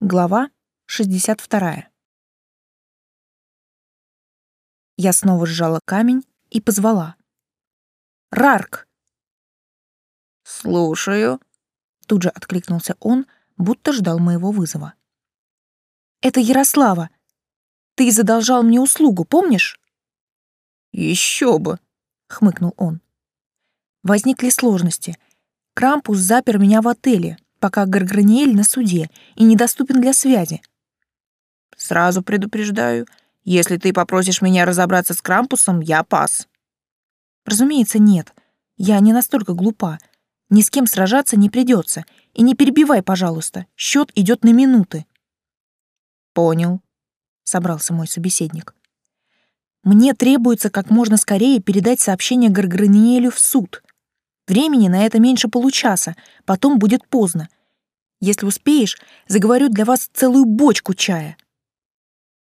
Глава 62. Я снова сжала камень и позвала. «Рарк!» «Слушаю», — тут же откликнулся он, будто ждал моего вызова. «Это Ярослава. Ты задолжал мне услугу, помнишь?» «Еще бы», — хмыкнул он. Возникли сложности. Крампус запер меня в отеле, пока Гарграниэль на суде и недоступен для связи. Сразу предупреждаю, если ты попросишь меня разобраться с Крампусом, я пас. Разумеется, нет. Я не настолько глупа. Ни с кем сражаться не придется. И не перебивай, пожалуйста. Счет идет на минуты. Понял, собрался мой собеседник. Мне требуется как можно скорее передать сообщение Гарграниэлю в суд. Времени на это меньше получаса, потом будет поздно. Если успеешь, заговорю для вас целую бочку чая.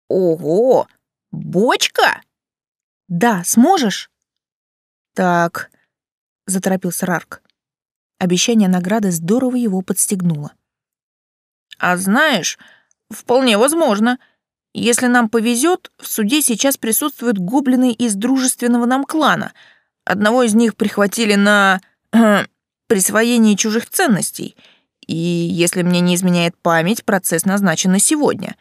Ого! Бочка? Да, сможешь? Так, заторопился Рарк. Обещание награды здорово его подстегнуло. А знаешь, вполне возможно. Если нам повезет, в суде сейчас присутствуют гоблины из дружественного нам клана. Одного из них прихватили на присвоение чужих ценностей. И если мне не изменяет память, процесс назначен на сегодня.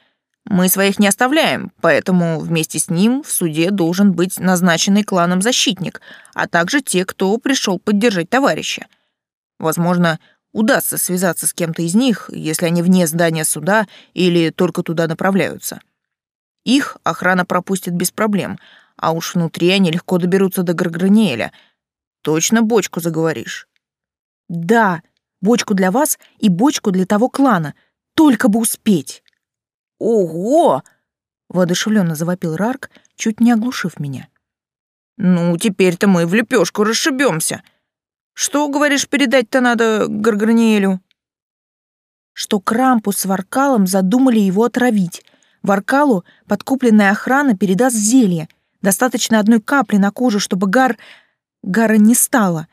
Мы своих не оставляем, поэтому вместе с ним в суде должен быть назначенный кланом защитник, а также те, кто пришел поддержать товарища. Возможно, удастся связаться с кем-то из них, если они вне здания суда или только туда направляются. Их охрана пропустит без проблем, а уж внутри они легко доберутся до Гарграниэля — Точно бочку заговоришь? Да, бочку для вас и бочку для того клана. Только бы успеть. Ого! воодушевленно завопил Рарк, чуть не оглушив меня. Ну, теперь-то мы в лепешку расшибемся. Что, говоришь, передать-то надо Гарграниэлю? Что Крампус с Варкалом задумали его отравить. Варкалу подкупленная охрана передаст зелье. Достаточно одной капли на кожу, чтобы Гар Гара не стало.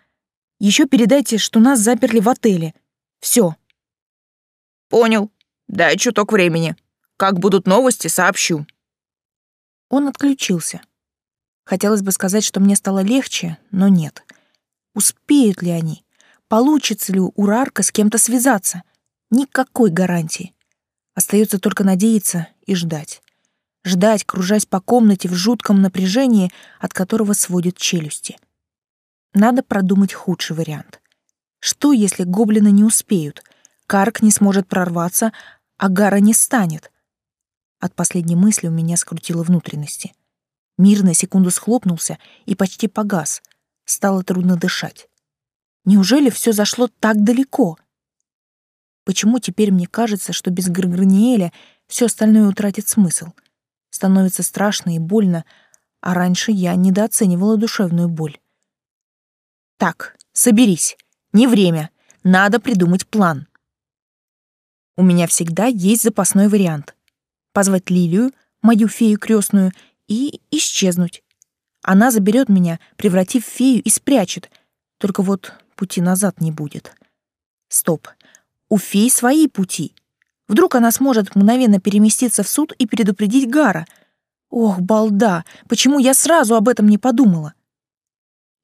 Еще передайте, что нас заперли в отеле. Все. Понял. Дай чуток времени. Как будут новости, сообщу. Он отключился. Хотелось бы сказать, что мне стало легче, но нет. Успеют ли они? Получится ли у Рарка с кем-то связаться? Никакой гарантии. Остается только надеяться и ждать. Ждать, кружась по комнате в жутком напряжении, от которого сводит челюсти. Надо продумать худший вариант. Что, если гоблины не успеют? Карк не сможет прорваться, а Гара не станет. От последней мысли у меня скрутило внутренности. Мир на секунду схлопнулся и почти погас. Стало трудно дышать. Неужели все зашло так далеко? Почему теперь мне кажется, что без Грграниэля все остальное утратит смысл? Становится страшно и больно, а раньше я недооценивала душевную боль. Так, соберись. Не время. Надо придумать план. У меня всегда есть запасной вариант. Позвать Лилию, мою фею крестную, и исчезнуть. Она заберет меня, превратив в фею и спрячет. Только вот пути назад не будет. Стоп. У фей свои пути. Вдруг она сможет мгновенно переместиться в суд и предупредить Гара. Ох, балда, почему я сразу об этом не подумала?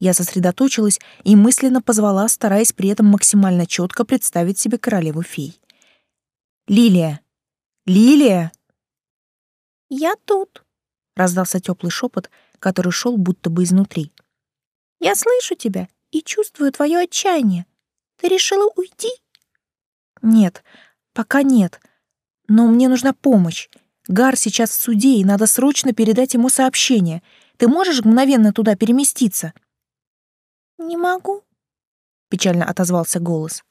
Я сосредоточилась и мысленно позвала, стараясь при этом максимально четко представить себе королеву фей. «Лилия! Лилия!» «Я тут!» — раздался теплый шепот, который шел будто бы изнутри. «Я слышу тебя и чувствую твое отчаяние. Ты решила уйти?» «Нет, пока нет. Но мне нужна помощь. Гар сейчас в суде, и надо срочно передать ему сообщение. Ты можешь мгновенно туда переместиться?» «Не могу», — печально отозвался голос.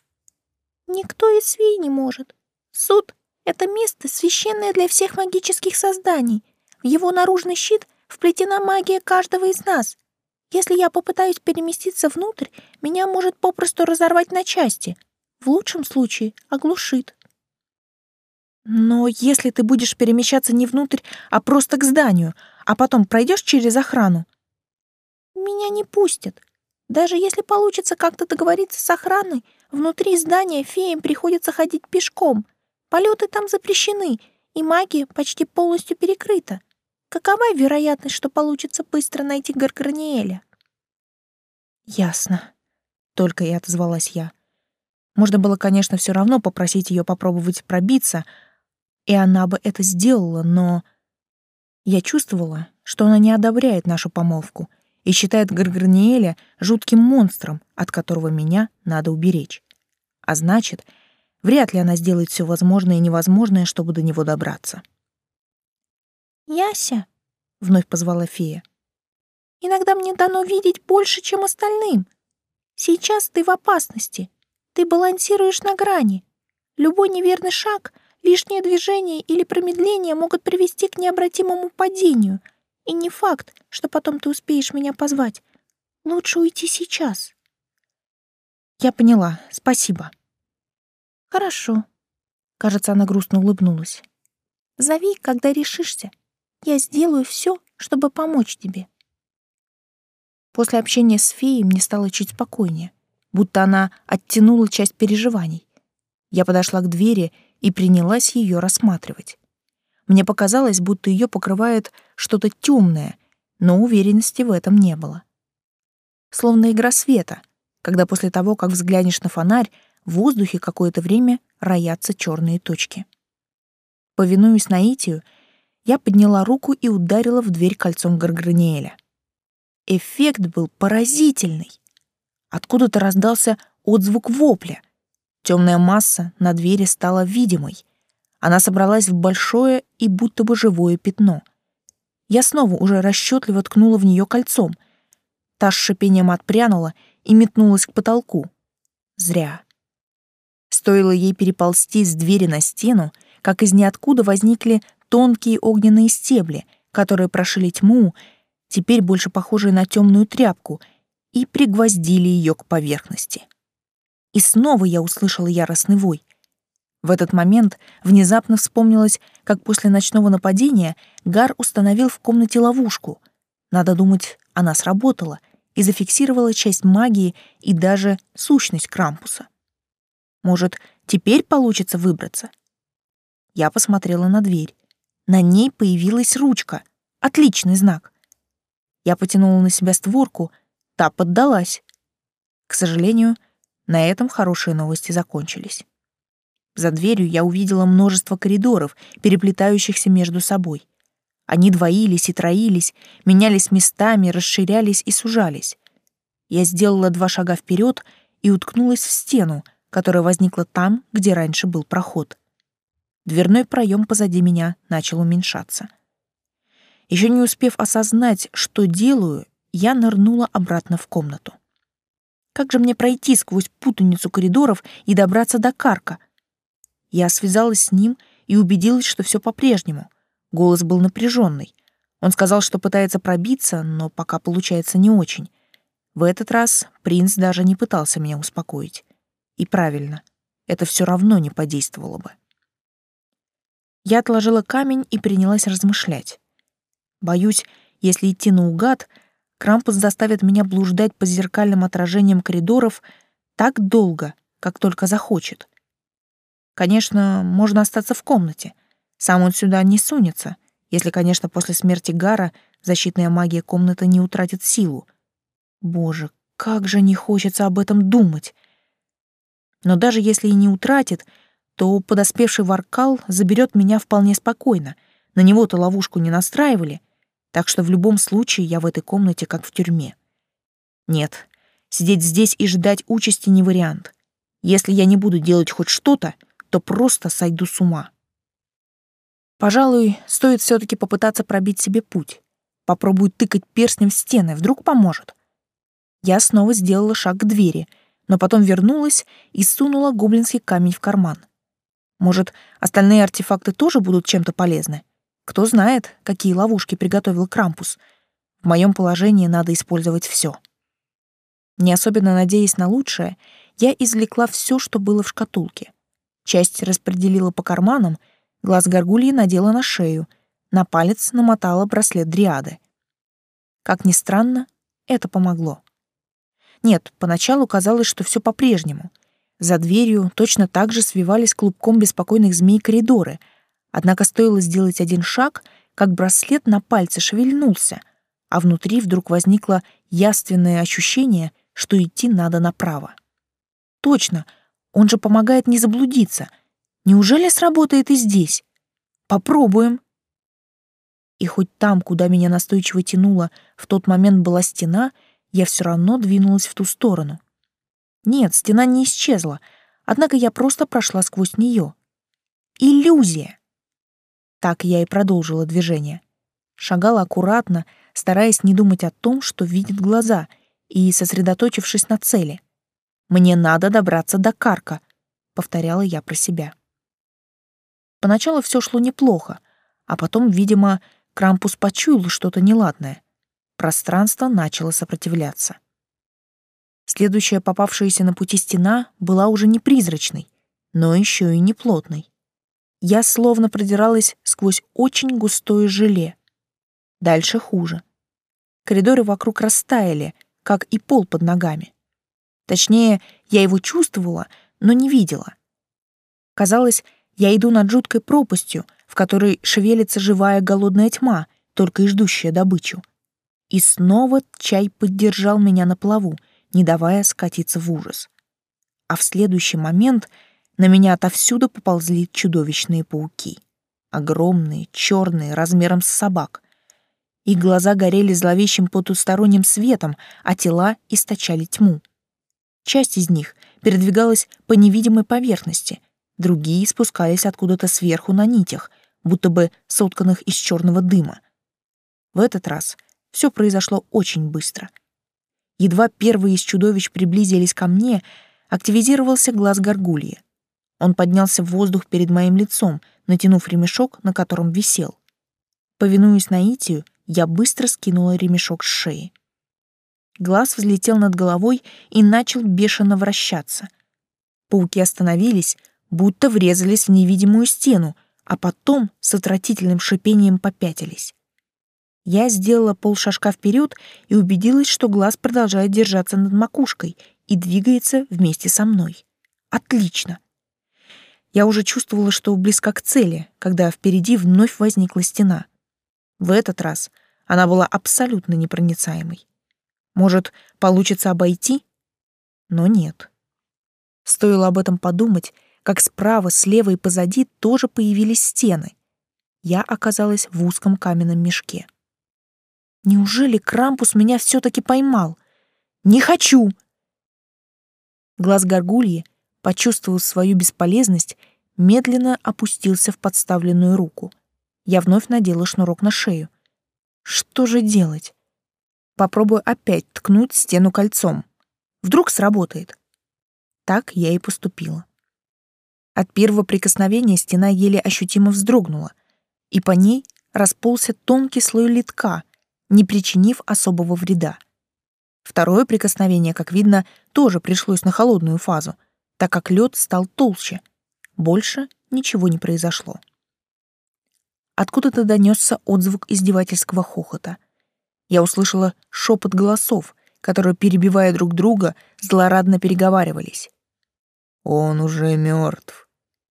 «Никто из свей не может. Суд — это место, священное для всех магических созданий. В его наружный щит вплетена магия каждого из нас. Если я попытаюсь переместиться внутрь, меня может попросту разорвать на части. В лучшем случае оглушит». «Но если ты будешь перемещаться не внутрь, а просто к зданию, а потом пройдешь через охрану?» «Меня не пустят. Даже если получится как-то договориться с охраной, внутри здания феям приходится ходить пешком. Полеты там запрещены, и магия почти полностью перекрыта. Какова вероятность, что получится быстро найти Гарграниэля? Ясно. Только и отозвалась я. Можно было, конечно, все равно попросить ее попробовать пробиться, и она бы это сделала, но... Я чувствовала, что она не одобряет нашу помолвку и считает Гарграниэля жутким монстром, от которого меня надо уберечь. А значит, вряд ли она сделает все возможное и невозможное, чтобы до него добраться. «Яся», — вновь позвала фея, — «иногда мне дано видеть больше, чем остальным. Сейчас ты в опасности, ты балансируешь на грани. Любой неверный шаг, лишнее движение или промедление могут привести к необратимому падению. И не факт, что потом ты успеешь меня позвать. Лучше уйти сейчас. Я поняла. Спасибо. Хорошо. Кажется, она грустно улыбнулась. Зови, когда решишься. Я сделаю все, чтобы помочь тебе. После общения с феей мне стало чуть спокойнее будто она оттянула часть переживаний. Я подошла к двери и принялась ее рассматривать. Мне показалось, будто ее покрывает что-то темное, но уверенности в этом не было. Словно игра света, когда после того, как взглянешь на фонарь, в воздухе какое-то время роятся черные точки. Повинуясь наитию, я подняла руку и ударила в дверь кольцом Гарграниэля. Эффект был поразительный. Откуда-то раздался отзвук вопля. Темная масса на двери стала видимой. Она собралась в большое и будто бы живое пятно. Я снова уже расчетливо ткнула в нее кольцом. Та с шипением отпрянула и метнулась к потолку. Зря. Стоило ей переползти с двери на стену, как из ниоткуда возникли тонкие огненные стебли, которые прошили тьму, теперь больше похожие на темную тряпку — и пригвоздили ее к поверхности. И снова я услышала яростный вой. В этот момент внезапно вспомнилось, как после ночного нападения Гар установил в комнате ловушку. Надо думать, она сработала и зафиксировала часть магии и даже сущность Крампуса. Может, теперь получится выбраться? Я посмотрела на дверь. На ней появилась ручка. Отличный знак. Я потянула на себя створку, Та поддалась. К сожалению, на этом хорошие новости закончились. За дверью я увидела множество коридоров, переплетающихся между собой. Они двоились и троились, менялись местами, расширялись и сужались. Я сделала два шага вперед и уткнулась в стену, которая возникла там, где раньше был проход. Дверной проем позади меня начал уменьшаться. Еще не успев осознать, что делаю, я нырнула обратно в комнату. Как же мне пройти сквозь путаницу коридоров и добраться до Карка? Я связалась с ним и убедилась, что все по-прежнему. Голос был напряженный. Он сказал, что пытается пробиться, но пока получается не очень. В этот раз принц даже не пытался меня успокоить. И правильно, это все равно не подействовало бы. Я отложила камень и принялась размышлять. Боюсь, если идти наугад — Крампус заставит меня блуждать по зеркальным отражениям коридоров так долго, как только захочет. Конечно, можно остаться в комнате. Сам он сюда не сунется, если, конечно, после смерти Гара защитная магия комнаты не утратит силу. Боже, как же не хочется об этом думать. Но даже если и не утратит, то подоспевший Варкал заберет меня вполне спокойно. На него-то ловушку не настраивали — так что в любом случае я в этой комнате как в тюрьме. Нет, сидеть здесь и ждать участи не вариант. Если я не буду делать хоть что-то, то просто сойду с ума. Пожалуй, стоит все таки попытаться пробить себе путь. Попробую тыкать перстнем в стены, вдруг поможет. Я снова сделала шаг к двери, но потом вернулась и сунула гоблинский камень в карман. Может, остальные артефакты тоже будут чем-то полезны? Кто знает, какие ловушки приготовил Крампус. В моем положении надо использовать все. Не особенно надеясь на лучшее, я извлекла все, что было в шкатулке. Часть распределила по карманам, глаз горгульи надела на шею, на палец намотала браслет дриады. Как ни странно, это помогло. Нет, поначалу казалось, что все по-прежнему. За дверью точно так же свивались клубком беспокойных змей коридоры, однако стоило сделать один шаг, как браслет на пальце шевельнулся, а внутри вдруг возникло яственное ощущение, что идти надо направо. Точно, он же помогает не заблудиться. Неужели сработает и здесь? Попробуем. И хоть там, куда меня настойчиво тянуло, в тот момент была стена, я все равно двинулась в ту сторону. Нет, стена не исчезла, однако я просто прошла сквозь нее. Иллюзия! Так я и продолжила движение. Шагала аккуратно, стараясь не думать о том, что видят глаза, и сосредоточившись на цели. «Мне надо добраться до Карка», — повторяла я про себя. Поначалу все шло неплохо, а потом, видимо, Крампус почуял что-то неладное. Пространство начало сопротивляться. Следующая попавшаяся на пути стена была уже не призрачной, но еще и не плотной. Я словно продиралась сквозь очень густое желе. Дальше хуже. Коридоры вокруг растаяли, как и пол под ногами. Точнее, я его чувствовала, но не видела. Казалось, я иду над жуткой пропастью, в которой шевелится живая голодная тьма, только и ждущая добычу. И снова чай поддержал меня на плаву — не давая скатиться в ужас. А в следующий момент на меня отовсюду поползли чудовищные пауки. Огромные, черные, размером с собак. Их глаза горели зловещим потусторонним светом, а тела источали тьму. Часть из них передвигалась по невидимой поверхности, другие спускались откуда-то сверху на нитях, будто бы сотканных из черного дыма. В этот раз все произошло очень быстро — Едва первые из чудовищ приблизились ко мне, активизировался глаз горгульи. Он поднялся в воздух перед моим лицом, натянув ремешок, на котором висел. Повинуясь наитию, я быстро скинула ремешок с шеи. Глаз взлетел над головой и начал бешено вращаться. Пауки остановились, будто врезались в невидимую стену, а потом с отвратительным шипением попятились. Я сделала полшажка вперед и убедилась, что глаз продолжает держаться над макушкой и двигается вместе со мной. Отлично. Я уже чувствовала, что близко к цели, когда впереди вновь возникла стена. В этот раз она была абсолютно непроницаемой. Может, получится обойти? Но нет. Стоило об этом подумать, как справа, слева и позади тоже появились стены. Я оказалась в узком каменном мешке. Неужели Крампус меня все-таки поймал? Не хочу! Глаз горгульи, почувствовав свою бесполезность, медленно опустился в подставленную руку. Я вновь надела шнурок на шею. Что же делать? Попробую опять ткнуть стену кольцом. Вдруг сработает. Так я и поступила. От первого прикосновения стена еле ощутимо вздрогнула, и по ней расползся тонкий слой литка — не причинив особого вреда. Второе прикосновение, как видно, тоже пришлось на холодную фазу, так как лед стал толще. Больше ничего не произошло. Откуда-то донесся отзвук издевательского хохота. Я услышала шепот голосов, которые, перебивая друг друга, злорадно переговаривались. «Он уже мертв,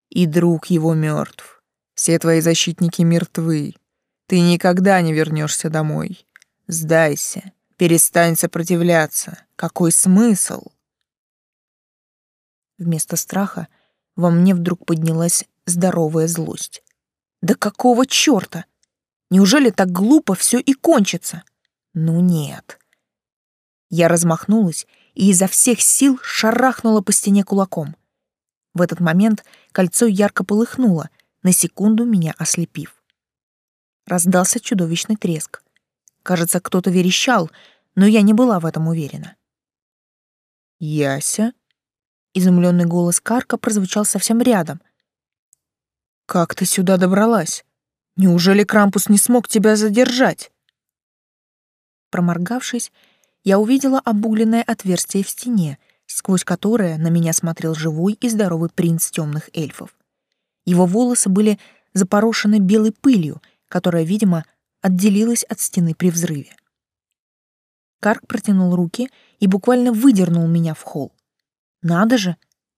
и друг его мертв. Все твои защитники мертвы. Ты никогда не вернешься домой. Сдайся, перестань сопротивляться. Какой смысл? Вместо страха во мне вдруг поднялась здоровая злость. Да какого чёрта? Неужели так глупо всё и кончится? Ну нет. Я размахнулась и изо всех сил шарахнула по стене кулаком. В этот момент кольцо ярко полыхнуло, на секунду меня ослепив. Раздался чудовищный треск. Кажется, кто-то верещал, но я не была в этом уверена. «Яся?» Изумленный голос Карка прозвучал совсем рядом. «Как ты сюда добралась? Неужели Крампус не смог тебя задержать?» Проморгавшись, я увидела обугленное отверстие в стене, сквозь которое на меня смотрел живой и здоровый принц темных эльфов. Его волосы были запорошены белой пылью, которая, видимо, отделилась от стены при взрыве. Карк протянул руки и буквально выдернул меня в холл. Надо же,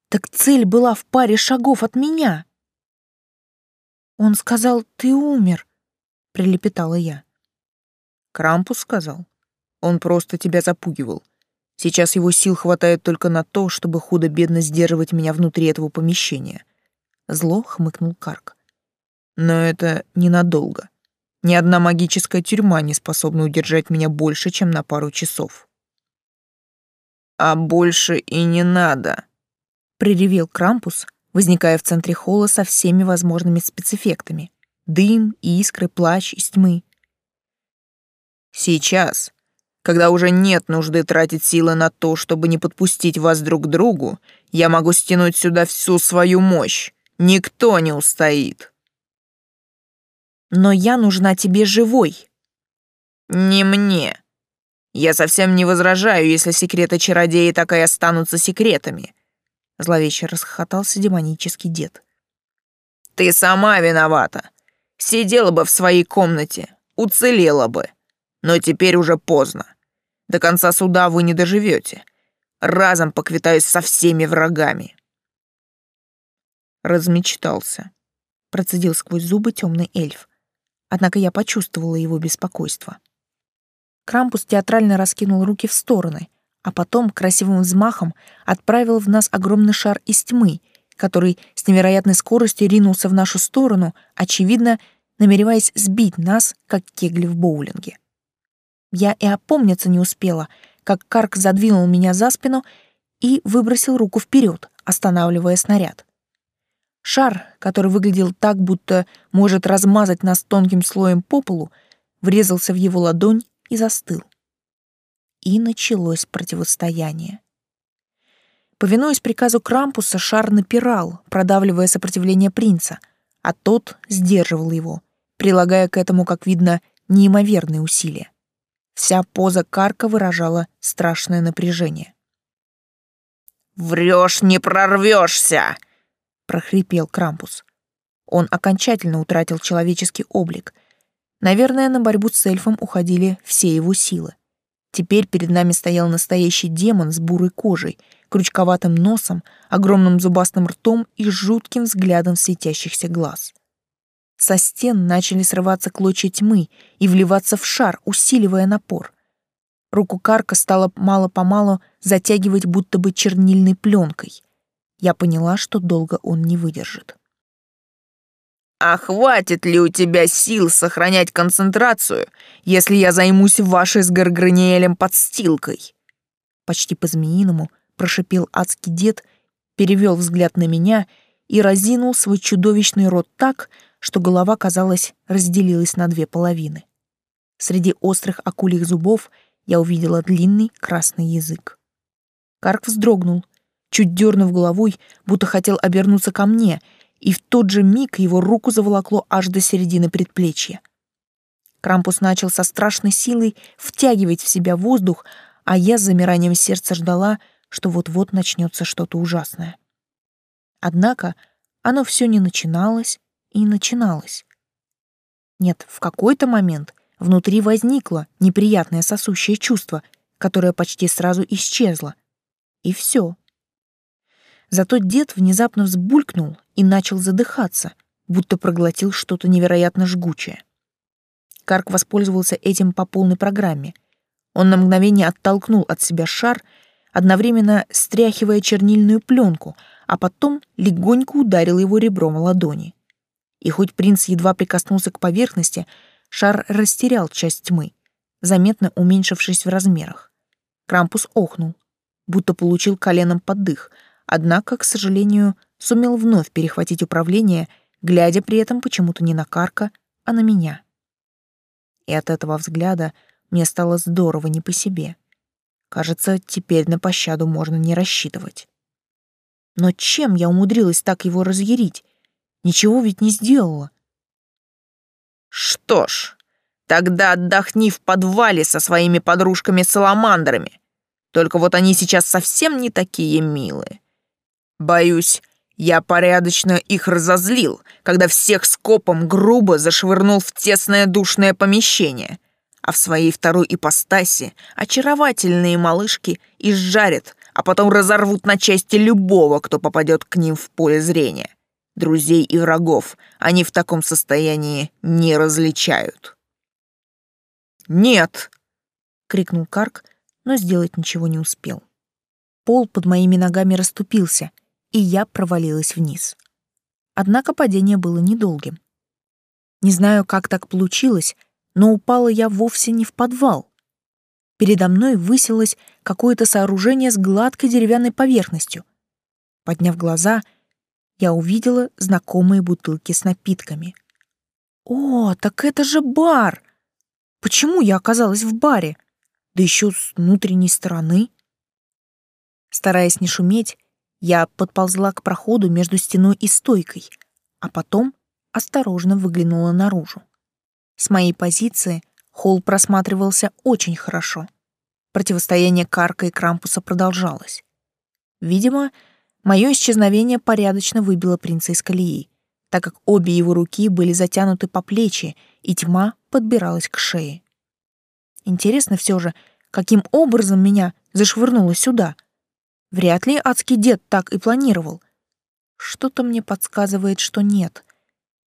Так цель была в паре шагов от меня. Он сказал, ты умер, прилепетала я. Крампус сказал. Он просто тебя запугивал. Сейчас его сил хватает только на то, чтобы худо-бедно сдерживать меня внутри этого помещения. Зло хмыкнул Карк. Но это ненадолго. Ни одна магическая тюрьма не способна удержать меня больше, чем на пару часов. А больше и не надо, проревел Крампус, возникая в центре холла со всеми возможными спецэффектами. Дым, искры, плач из тьмы. Сейчас, когда уже нет нужды тратить силы на то, чтобы не подпустить вас друг к другу, я могу стянуть сюда всю свою мощь. Никто не устоит. Но я нужна тебе живой. Не мне. Я совсем не возражаю, если секреты чародеи так и останутся секретами. Зловеще расхохотался демонический дед. Ты сама виновата. Сидела бы в своей комнате, уцелела бы. Но теперь уже поздно. До конца суда вы не доживете. Разом поквитаюсь со всеми врагами. Размечтался. Процедил сквозь зубы темный эльф. Однако я почувствовала его беспокойство. Крампус театрально раскинул руки в стороны, а потом красивым взмахом отправил в нас огромный шар из тьмы, который с невероятной скоростью ринулся в нашу сторону, очевидно, намереваясь сбить нас, как кегли в боулинге. Я и опомниться не успела, как Карк задвинул меня за спину и выбросил руку вперед, останавливая снаряд. Шар, который выглядел так, будто может размазать нас тонким слоем по полу, врезался в его ладонь и застыл. И началось противостояние. Повинуясь приказу Крампуса, шар напирал, продавливая сопротивление принца, а тот сдерживал его, прилагая к этому, как видно, неимоверные усилия. Вся поза Карка выражала страшное напряжение. «Врешь, не прорвешься!» — прохрипел Крампус. Он окончательно утратил человеческий облик. Наверное, на борьбу с эльфом уходили все его силы. Теперь перед нами стоял настоящий демон с бурой кожей, крючковатым носом, огромным зубастым ртом и жутким взглядом светящихся глаз. Со стен начали срываться клочья тьмы и вливаться в шар, усиливая напор. Руку Карка стало мало-помалу затягивать будто бы чернильной пленкой. Я поняла, что долго он не выдержит. «А хватит ли у тебя сил сохранять концентрацию, если я займусь вашей с Гарграниэлем подстилкой?» Почти по-змеиному прошипел адский дед, перевел взгляд на меня и разинул свой чудовищный рот так, что голова, казалось, разделилась на две половины. Среди острых акульих зубов я увидела длинный красный язык. Карк вздрогнул, чуть дернув головой, будто хотел обернуться ко мне, и в тот же миг его руку заволокло аж до середины предплечья. Крампус начал со страшной силой втягивать в себя воздух, а я с замиранием сердца ждала, что вот-вот начнется что-то ужасное. Однако оно все не начиналось и начиналось. Нет, в какой-то момент внутри возникло неприятное сосущее чувство, которое почти сразу исчезло. И все. Зато дед внезапно взбулькнул и начал задыхаться, будто проглотил что-то невероятно жгучее. Карк воспользовался этим по полной программе. Он на мгновение оттолкнул от себя шар, одновременно стряхивая чернильную пленку, а потом легонько ударил его ребром ладони и хоть принц едва прикоснулся к поверхности, шар растерял часть тьмы, заметно уменьшившись в размерах. Крампус охнул, будто получил коленом поддых, однако, к сожалению, сумел вновь перехватить управление, глядя при этом почему-то не на Карка, а на меня. И от этого взгляда мне стало здорово не по себе. Кажется, теперь на пощаду можно не рассчитывать. Но чем я умудрилась так его разъярить? Ничего ведь не сделала. Что ж, тогда отдохни в подвале со своими подружками-саламандрами. Только вот они сейчас совсем не такие милые. Боюсь, я порядочно их разозлил, когда всех скопом грубо зашвырнул в тесное душное помещение, а в своей второй ипостаси очаровательные малышки изжарят, а потом разорвут на части любого, кто попадет к ним в поле зрения. Друзей и врагов они в таком состоянии не различают. «Нет!» — крикнул Карк, но сделать ничего не успел. Пол под моими ногами расступился, и я провалилась вниз. Однако падение было недолгим. Не знаю, как так получилось, но упала я вовсе не в подвал. Передо мной высилось какое-то сооружение с гладкой деревянной поверхностью. Подняв глаза, я увидела знакомые бутылки с напитками. «О, так это же бар! Почему я оказалась в баре? Да еще с внутренней стороны!» Стараясь не шуметь, я подползла к проходу между стеной и стойкой, а потом осторожно выглянула наружу. С моей позиции холл просматривался очень хорошо. Противостояние Карка и Крампуса продолжалось. Видимо, мое исчезновение порядочно выбило принца из колеи, так как обе его руки были затянуты по плечи, и тьма подбиралась к шее. Интересно все же, каким образом меня зашвырнуло сюда. Вряд ли адский дед так и планировал. Что-то мне подсказывает, что нет.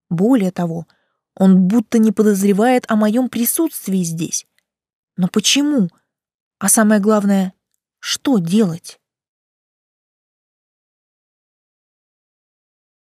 Более того, он будто не подозревает о моем присутствии здесь. Но почему? А самое главное, что делать?